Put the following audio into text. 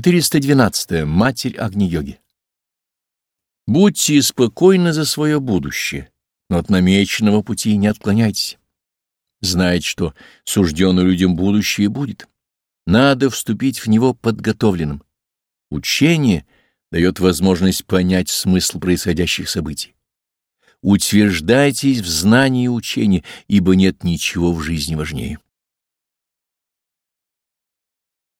412. -я. Матерь Агни-йоги. Будьте спокойны за свое будущее, но от намеченного пути не отклоняйтесь. Знайте, что суждено людям будущее будет. Надо вступить в него подготовленным. Учение дает возможность понять смысл происходящих событий. Утверждайтесь в знании учения, ибо нет ничего в жизни важнее.